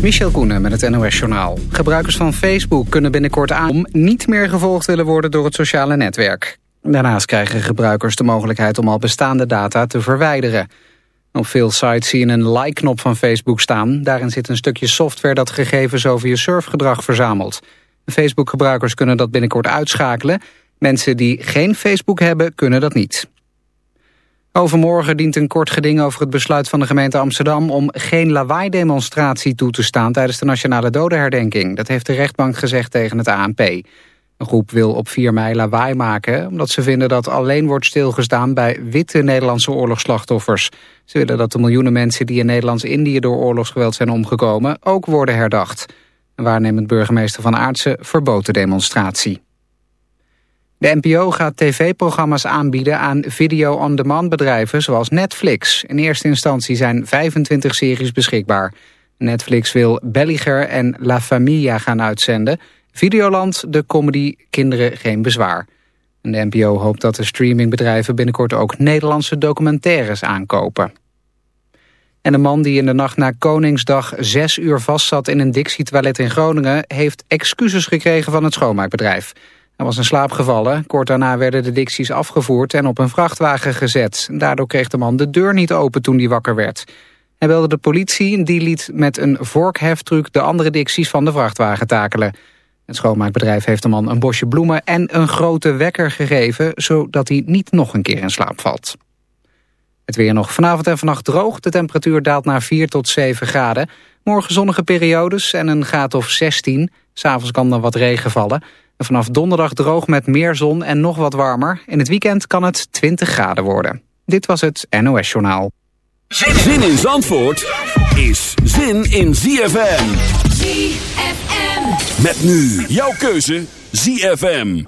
Michel Koenen met het NOS-journaal. Gebruikers van Facebook kunnen binnenkort aan om niet meer gevolgd willen worden door het sociale netwerk. Daarnaast krijgen gebruikers de mogelijkheid om al bestaande data te verwijderen. Op veel sites zie je een like-knop van Facebook staan. Daarin zit een stukje software dat gegevens over je surfgedrag verzamelt. Facebook-gebruikers kunnen dat binnenkort uitschakelen. Mensen die geen Facebook hebben, kunnen dat niet. Overmorgen dient een kort geding over het besluit van de gemeente Amsterdam... om geen lawaai-demonstratie toe te staan tijdens de nationale dodenherdenking. Dat heeft de rechtbank gezegd tegen het ANP. Een groep wil op 4 mei lawaai maken... omdat ze vinden dat alleen wordt stilgestaan bij witte Nederlandse oorlogsslachtoffers. Ze willen dat de miljoenen mensen die in Nederlands-Indië door oorlogsgeweld zijn omgekomen... ook worden herdacht. Waarnemend burgemeester Van Aartsen verbood de demonstratie. De NPO gaat tv-programma's aanbieden aan video-on-demand bedrijven zoals Netflix. In eerste instantie zijn 25 series beschikbaar. Netflix wil Belliger en La Familia gaan uitzenden. Videoland de comedy Kinderen Geen Bezwaar. de NPO hoopt dat de streamingbedrijven binnenkort ook Nederlandse documentaires aankopen. En een man die in de nacht na Koningsdag zes uur vastzat in een Dixie-toilet in Groningen... heeft excuses gekregen van het schoonmaakbedrijf. Hij was in slaap gevallen. Kort daarna werden de dicties afgevoerd en op een vrachtwagen gezet. Daardoor kreeg de man de deur niet open toen hij wakker werd. Hij belde de politie, die liet met een vorkheftruc de andere dicties van de vrachtwagen takelen. Het schoonmaakbedrijf heeft de man een bosje bloemen en een grote wekker gegeven... zodat hij niet nog een keer in slaap valt. Het weer nog vanavond en vannacht droog. De temperatuur daalt naar 4 tot 7 graden. Morgen zonnige periodes en een graad of 16. S'avonds kan er wat regen vallen vanaf donderdag droog met meer zon en nog wat warmer. In het weekend kan het 20 graden worden. Dit was het NOS Journaal. Zin in Zandvoort is zin in ZFM. ZFM. Met nu jouw keuze ZFM.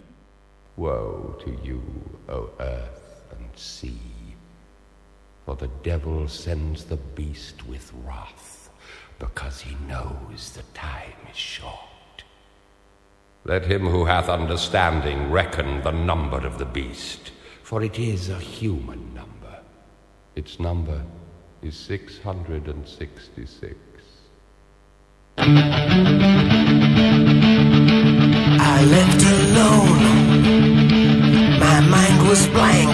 Woe to you, O earth and sea. For the devil sends the beast with wrath, because he knows the time is short. Let him who hath understanding reckon the number of the beast, for it is a human number. Its number is 666. I left alone. My mind was blank.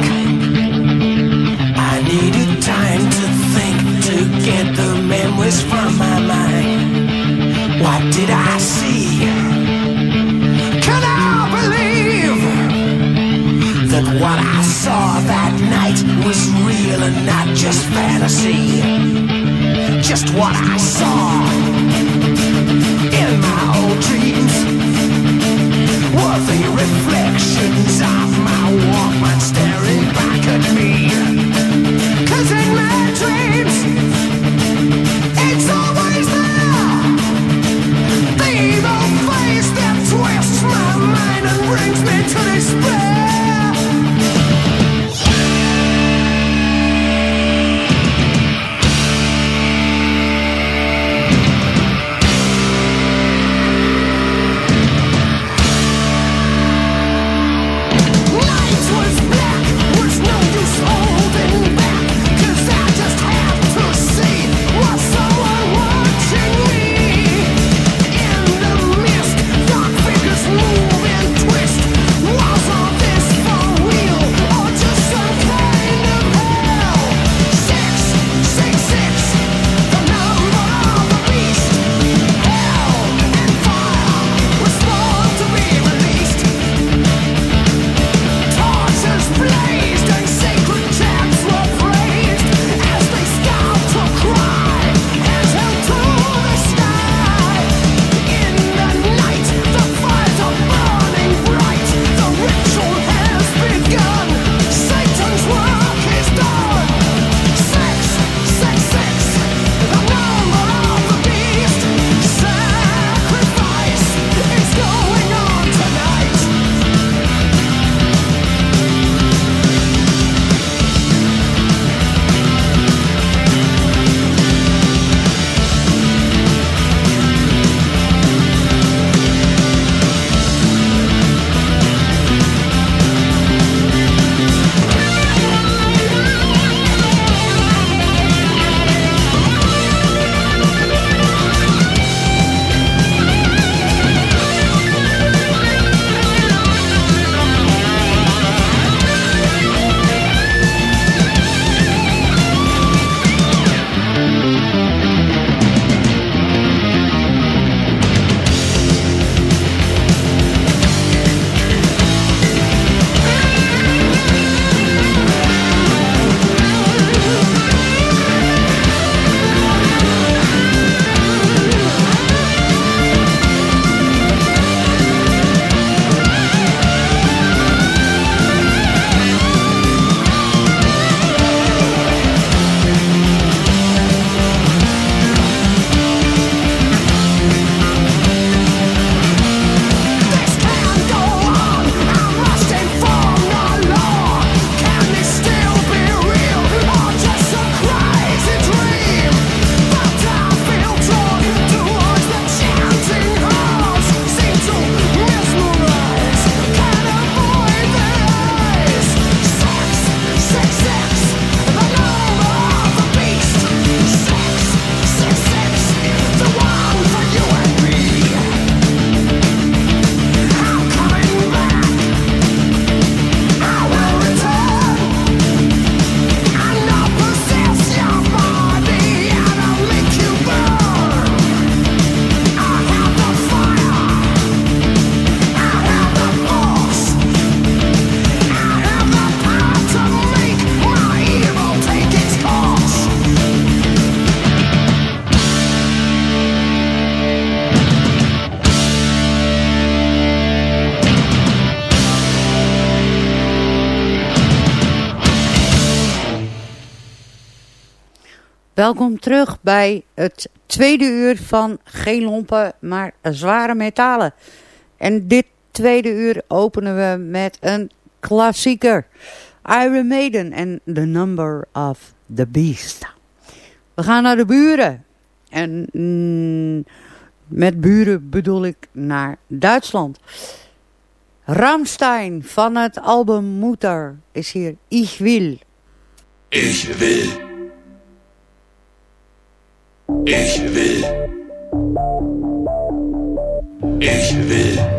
I needed time to think to get the memories from my mind. What did I saw that night was real and not just fantasy. Just what I saw in my old dreams were the reflections of my Walkman staring back at me. Cause in my dreams, it's always there. The evil face that twists my mind and brings me to despair. Welkom terug bij het tweede uur van geen lompen, maar zware metalen. En dit tweede uur openen we met een klassieker. Iron Maiden en The Number of the Beast. We gaan naar de buren. En mm, met buren bedoel ik naar Duitsland. Ramstein van het album Mutter is hier Ich Will. Ich will. Ich will. Ich will.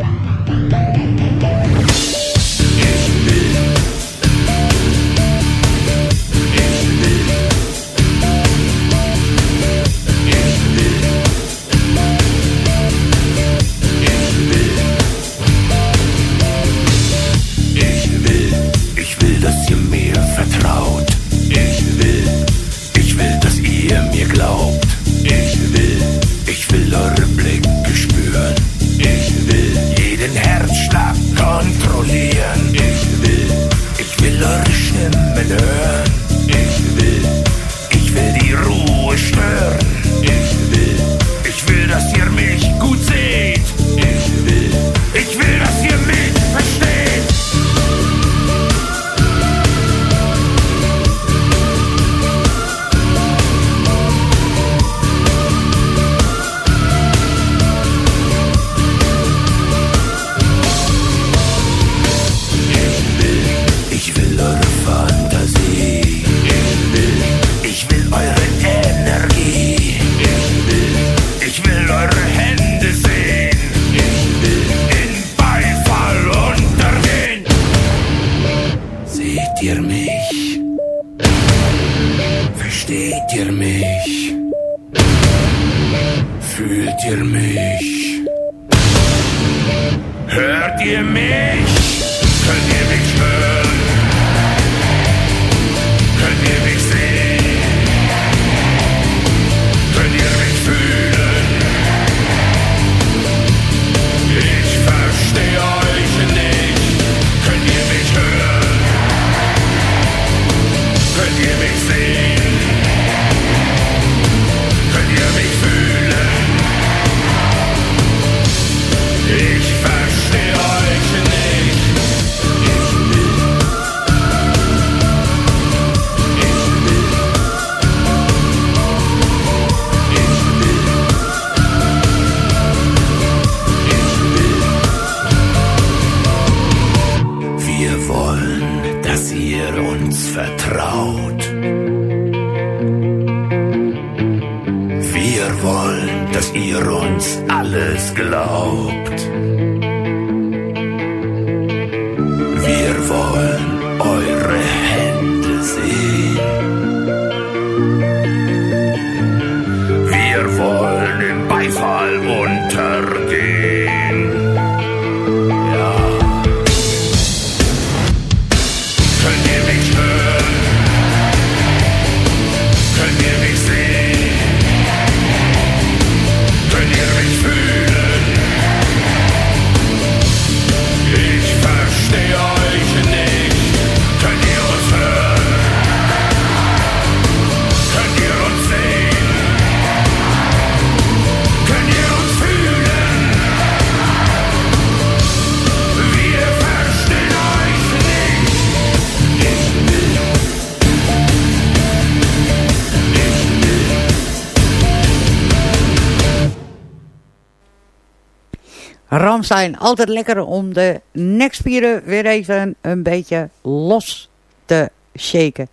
Zijn altijd lekker om de nekspieren weer even een beetje los te shaken.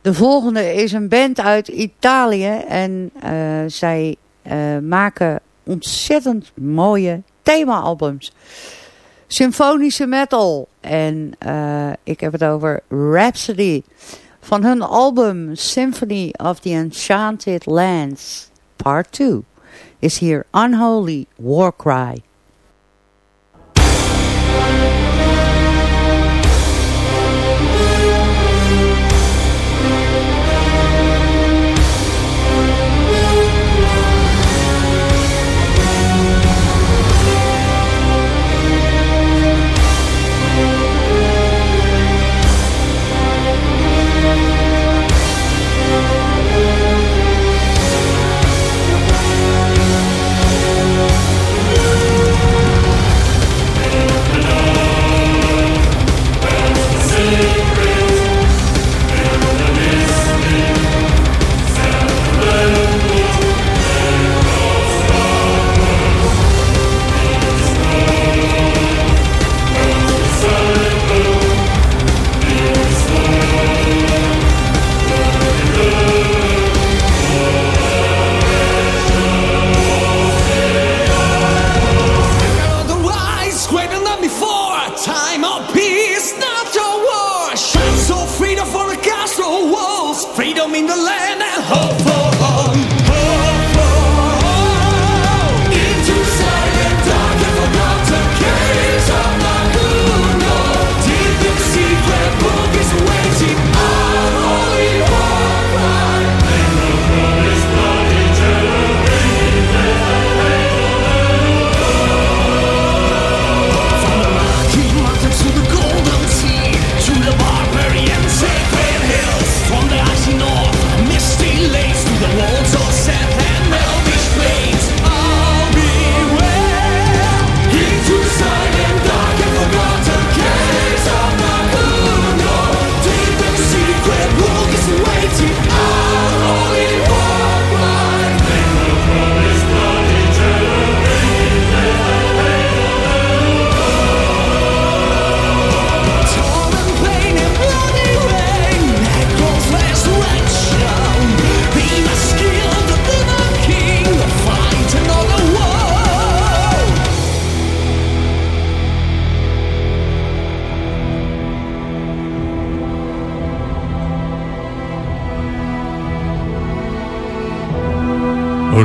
De volgende is een band uit Italië en uh, zij uh, maken ontzettend mooie thema-albums. Symfonische metal en uh, ik heb het over Rhapsody van hun album Symphony of the Enchanted Lands Part 2 is hier Unholy War Cry.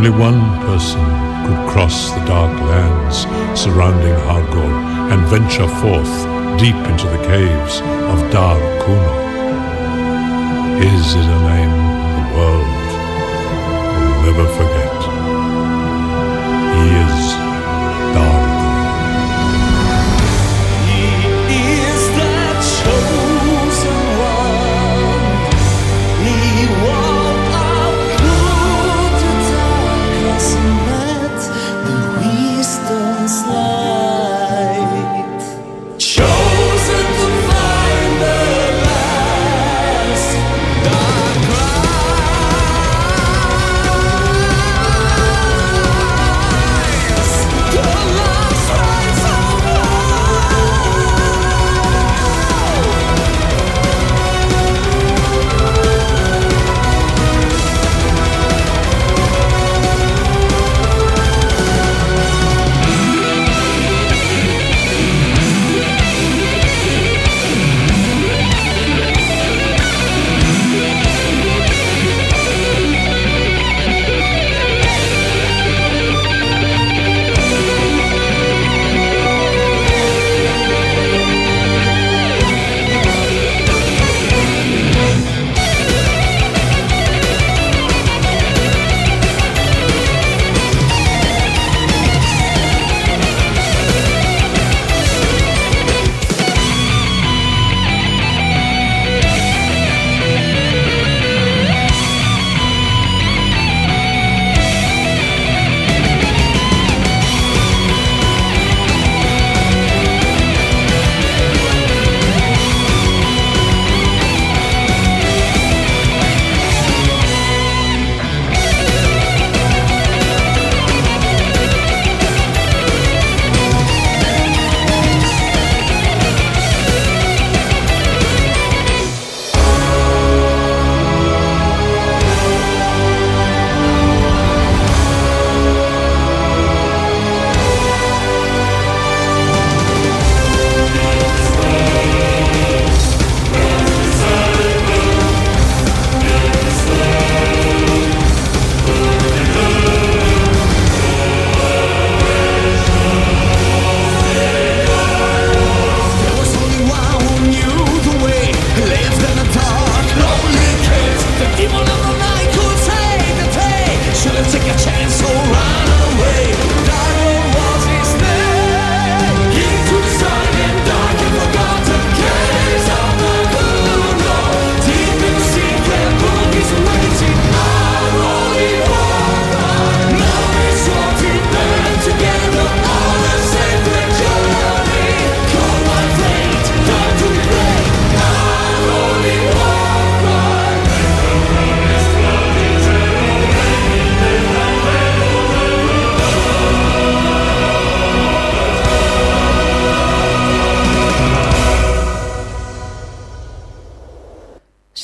Only one person could cross the dark lands surrounding Hargol and venture forth deep into the caves of Dar Kuno. His is a name the world will never forget.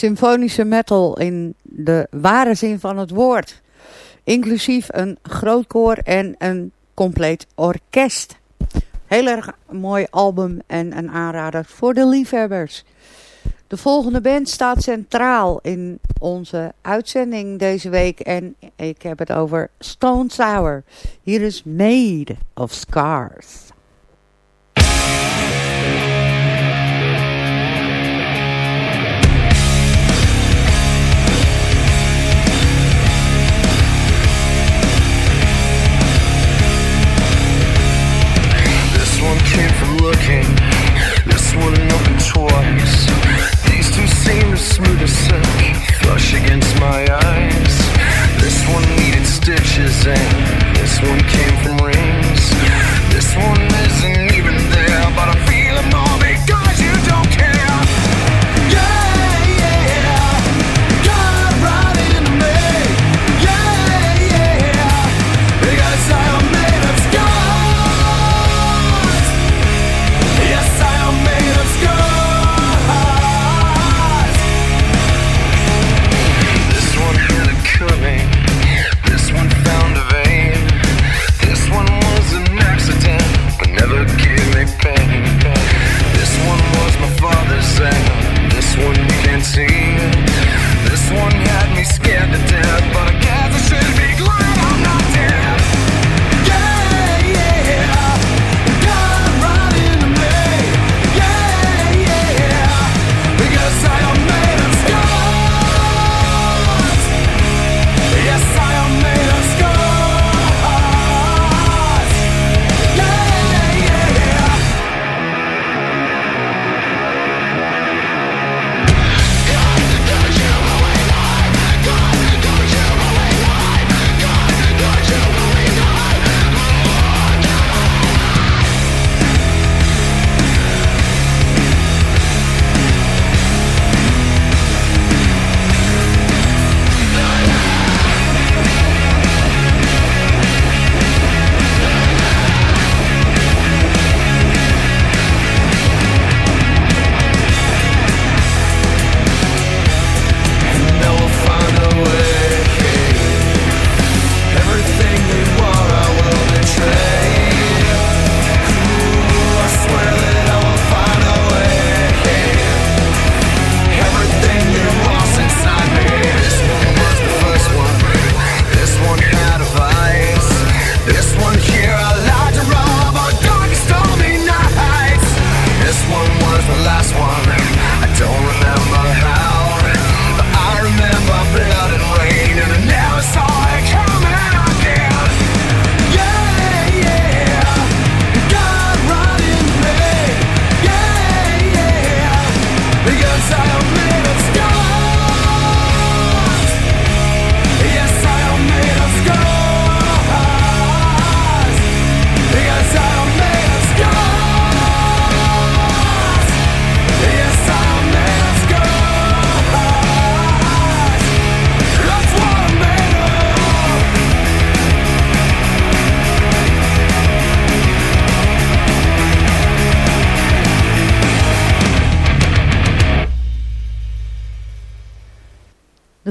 Symfonische metal in de ware zin van het woord. Inclusief een groot koor en een compleet orkest. Heel erg mooi album en een aanrader voor de liefhebbers. De volgende band staat centraal in onze uitzending deze week. En ik heb het over Stone Sour. Hier is Made of Scars. Smooth as silk, flush against my eyes. This one needed stitches, and this one came from rings. This one isn't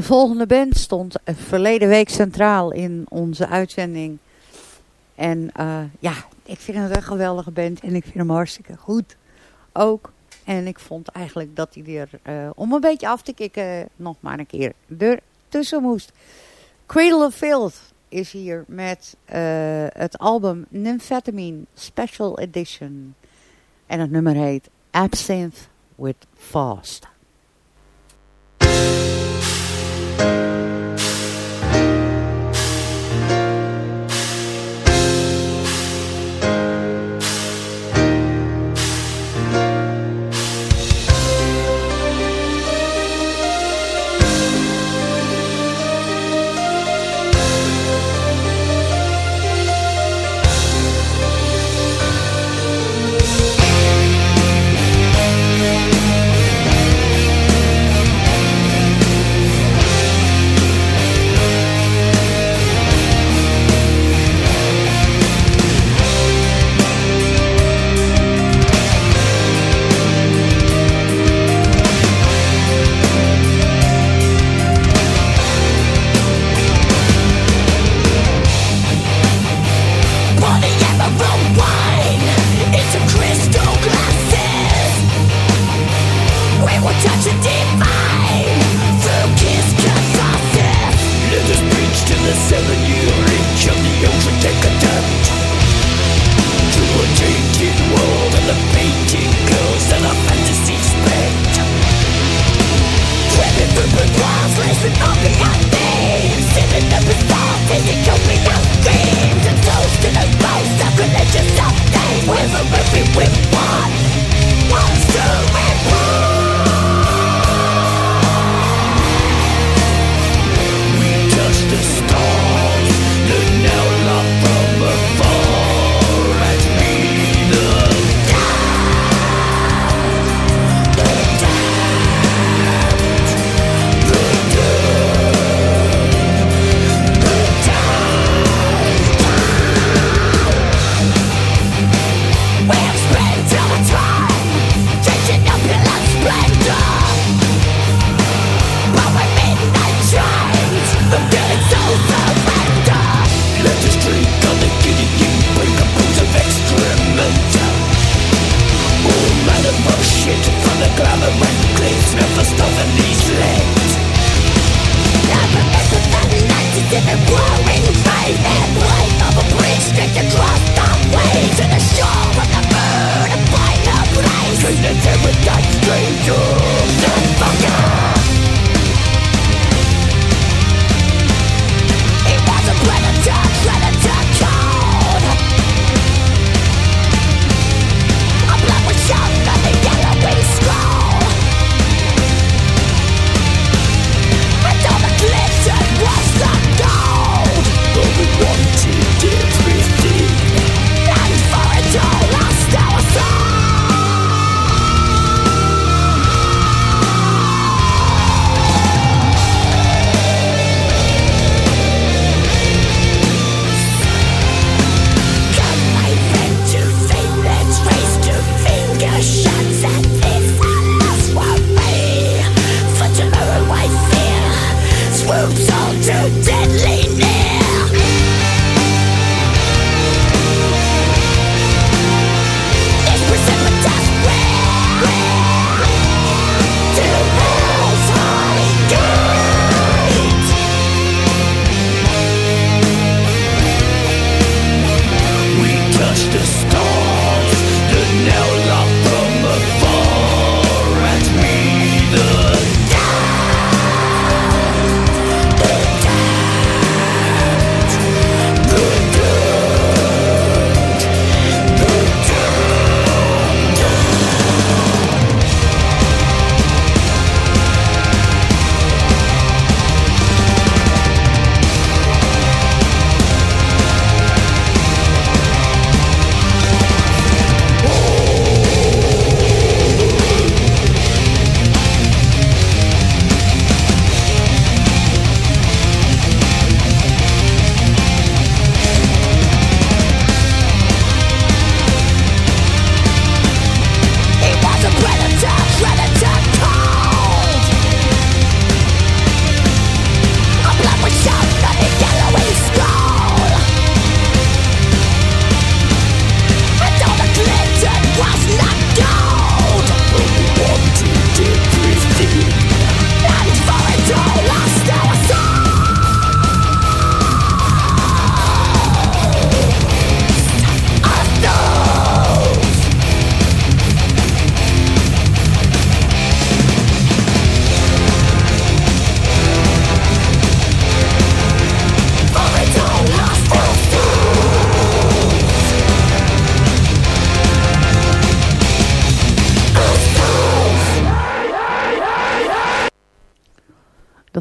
De volgende band stond verleden week centraal in onze uitzending. En uh, ja, ik vind het een geweldige band en ik vind hem hartstikke goed ook. En ik vond eigenlijk dat hij er, uh, om een beetje af te kicken, nog maar een keer ertussen moest. Cradle of Filth is hier met het album Nymphetamine Special Edition. En het nummer heet Absinthe with Fast. Thank you.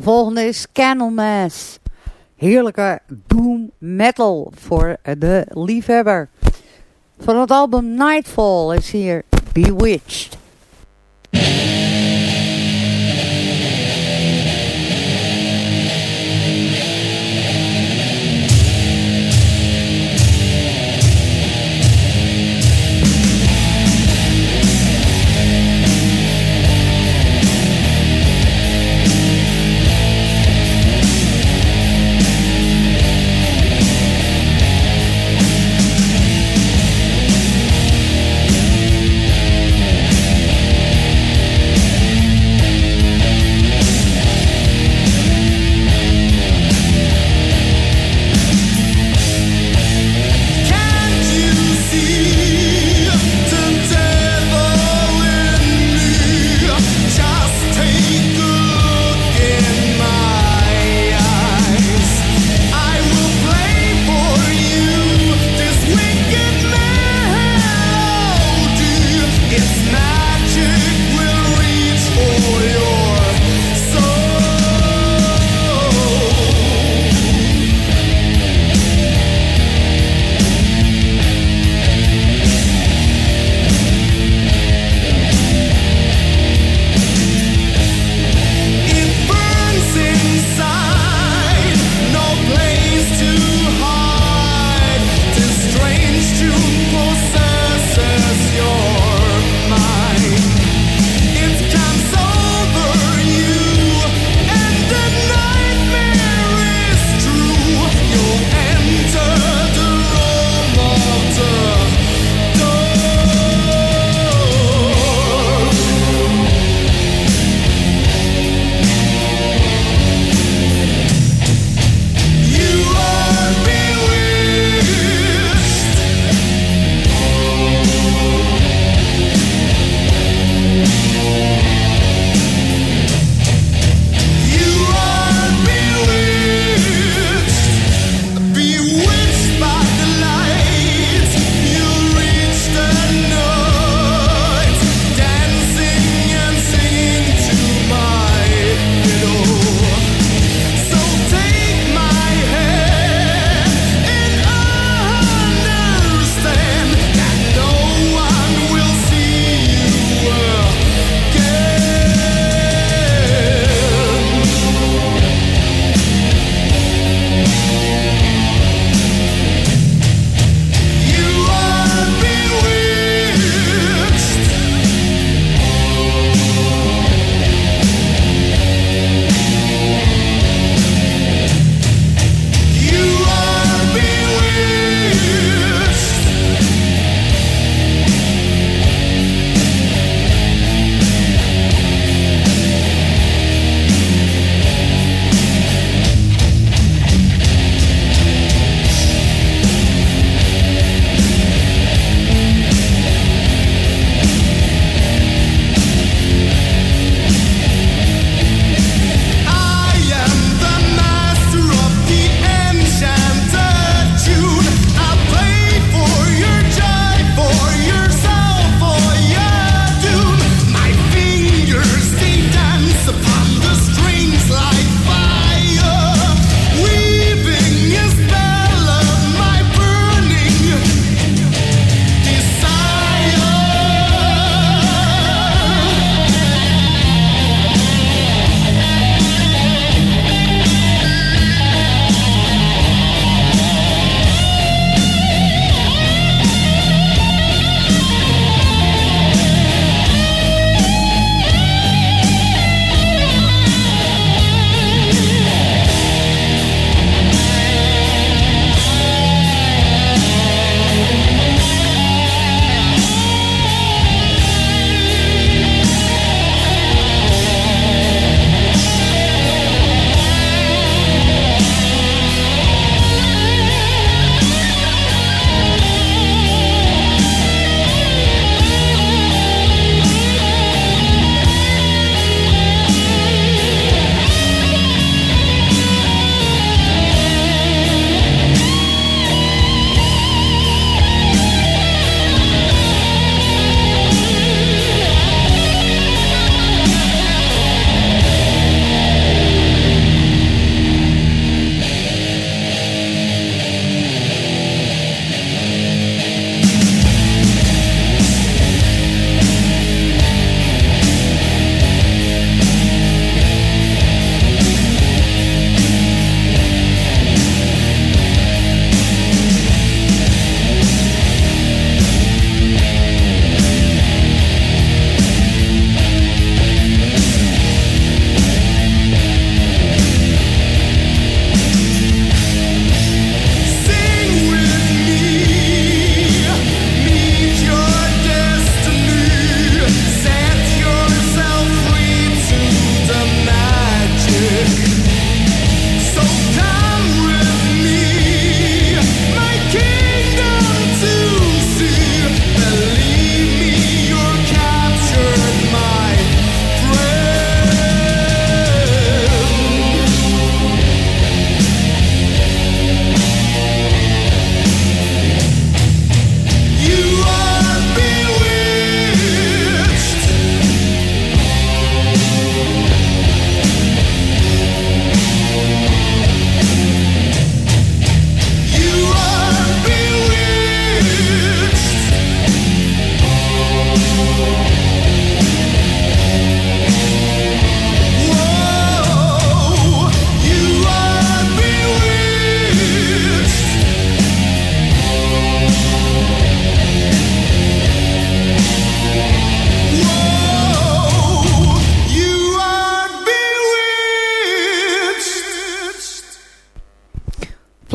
De volgende is Candlemass. Heerlijke doom metal voor de liefhebber. Van het album Nightfall is hier Bewitched. Bewitched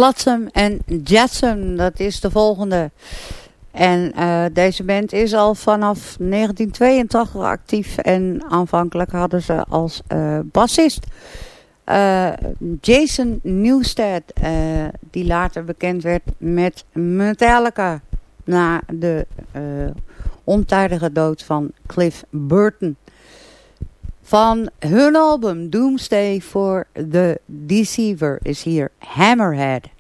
Flotsam en Jetsam, dat is de volgende. En uh, deze band is al vanaf 1982 actief. En aanvankelijk hadden ze als uh, bassist uh, Jason Newsted. die later bekend werd met Metallica. Na de ontijdige dood van Cliff Burton. Van hun album Doomsday for the Deceiver is hier Hammerhead.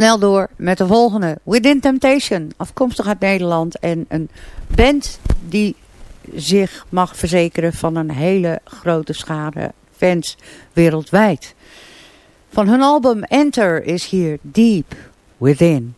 Snel door met de volgende. Within Temptation, afkomstig uit Nederland. En een band die zich mag verzekeren van een hele grote schade fans wereldwijd. Van hun album Enter is hier Deep Within.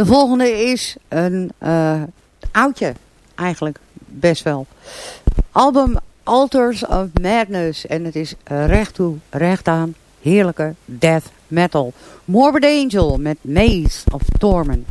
De volgende is een uh, oudje, eigenlijk best wel. Album Altars of Madness. En het is recht toe, recht aan, heerlijke death metal. Morbid Angel met Maze of Torment.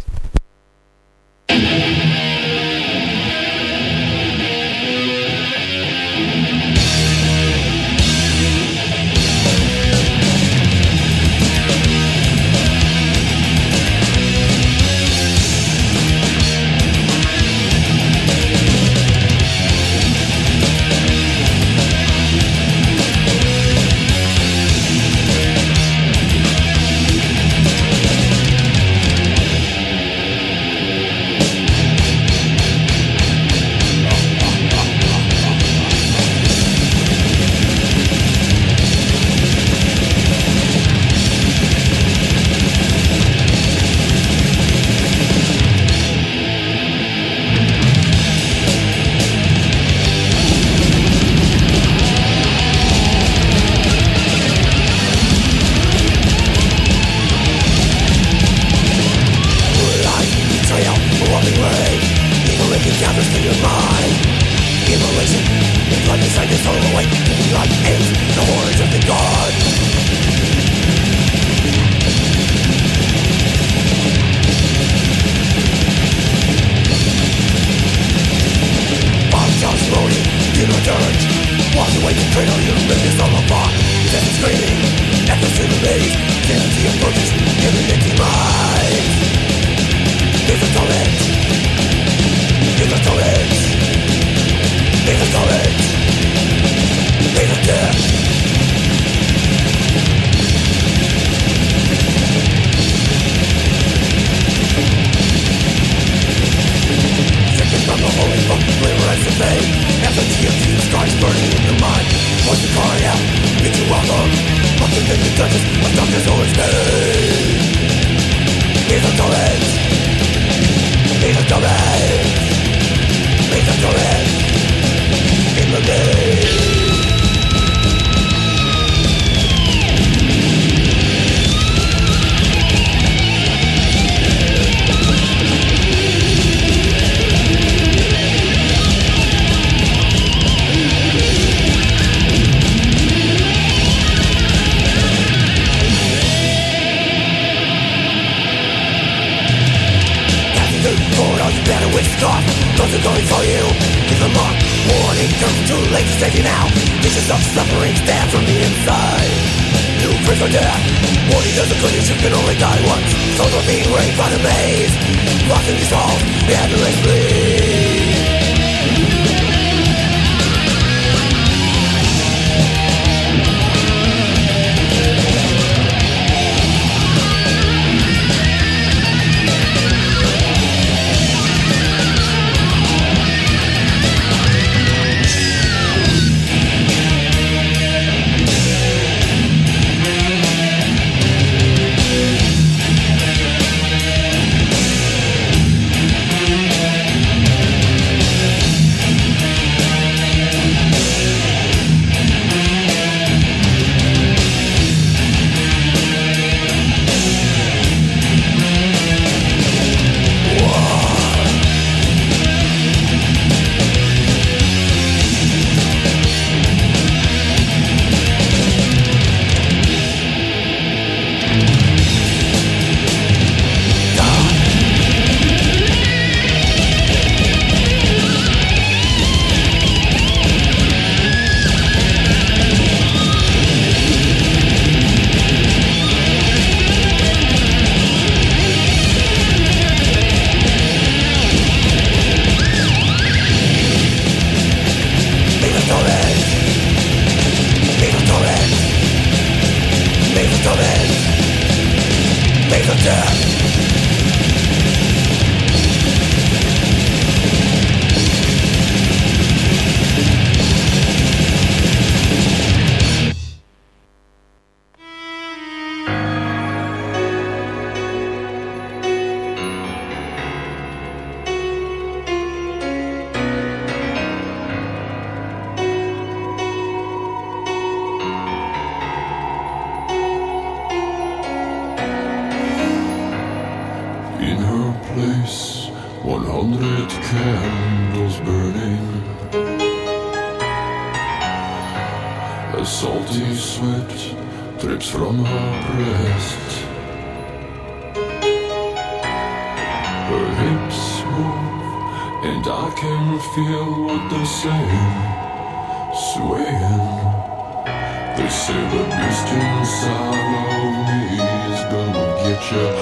вечер,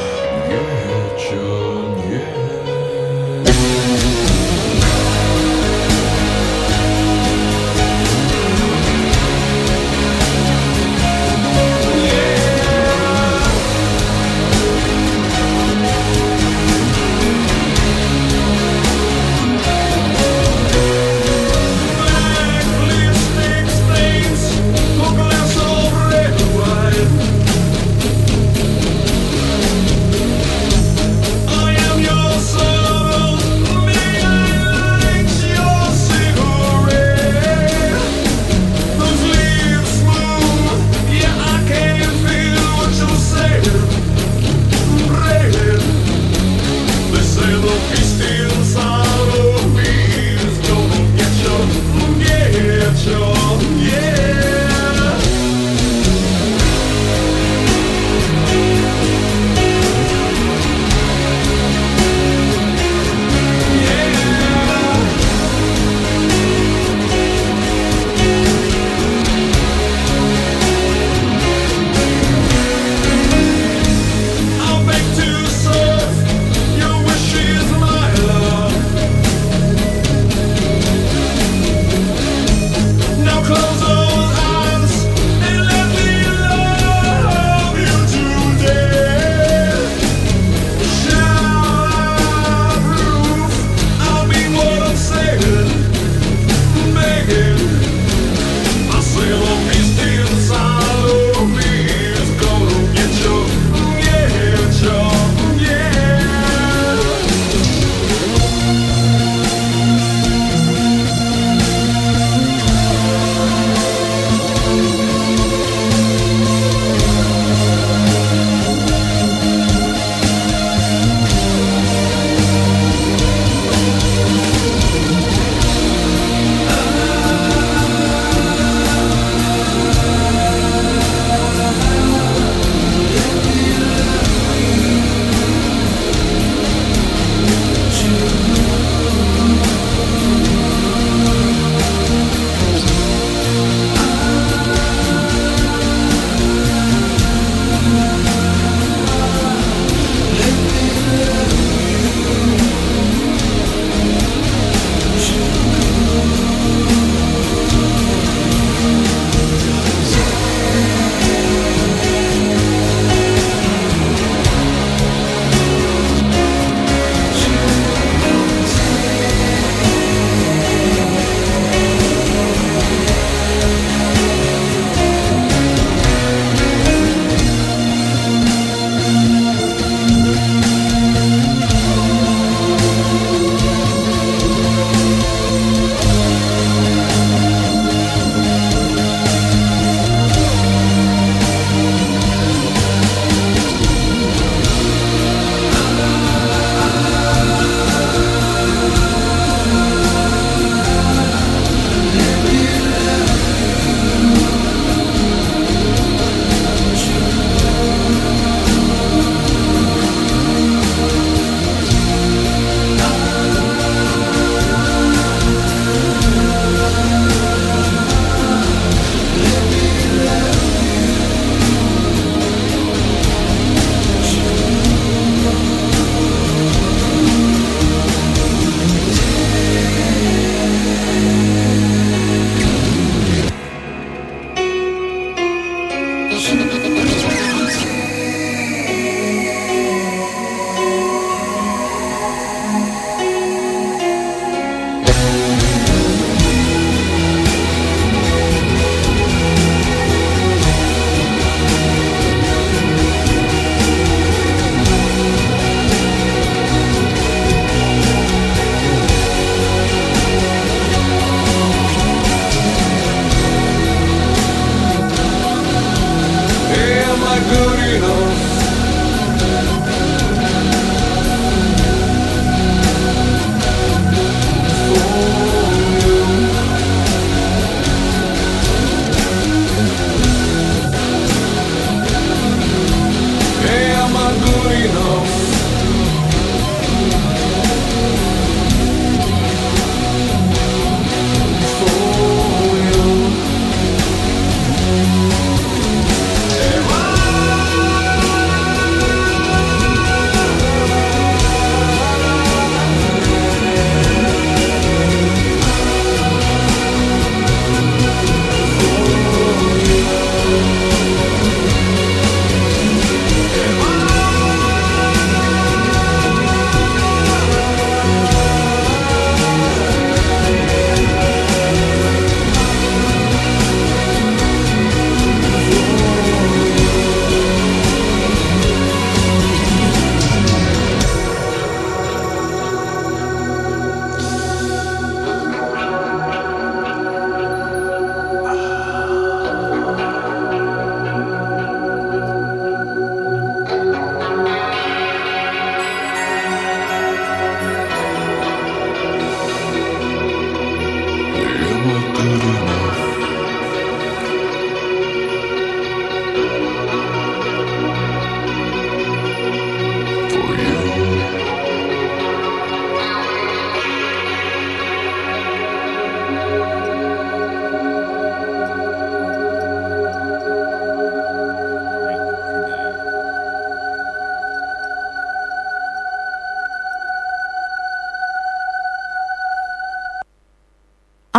вечер.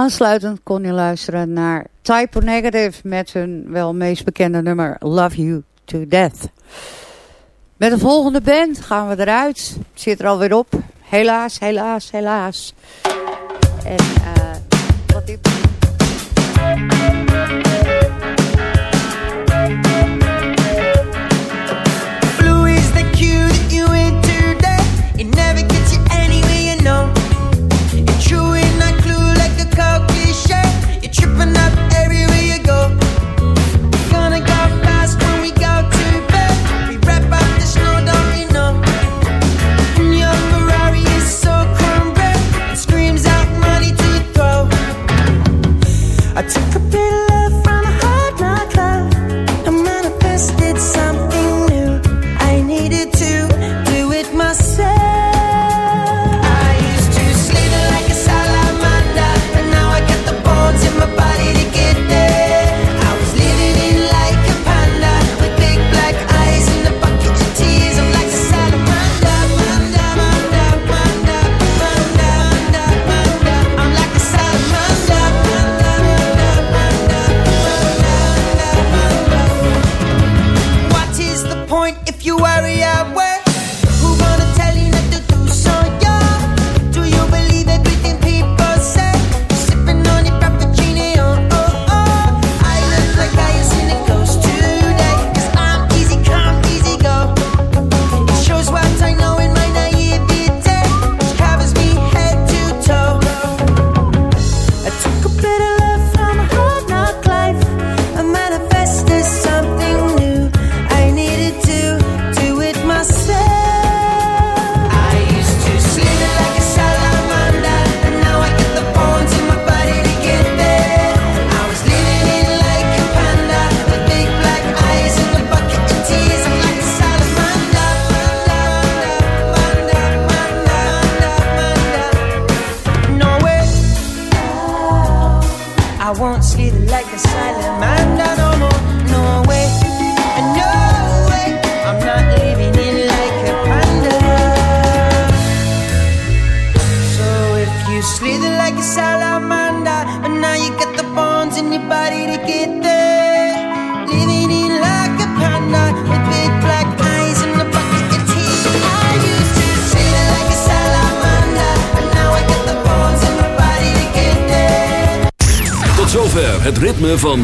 Aansluitend kon je luisteren naar Typo Negative met hun wel meest bekende nummer Love You to Death. Met de volgende band gaan we eruit. Zit er alweer op. Helaas, helaas, helaas. En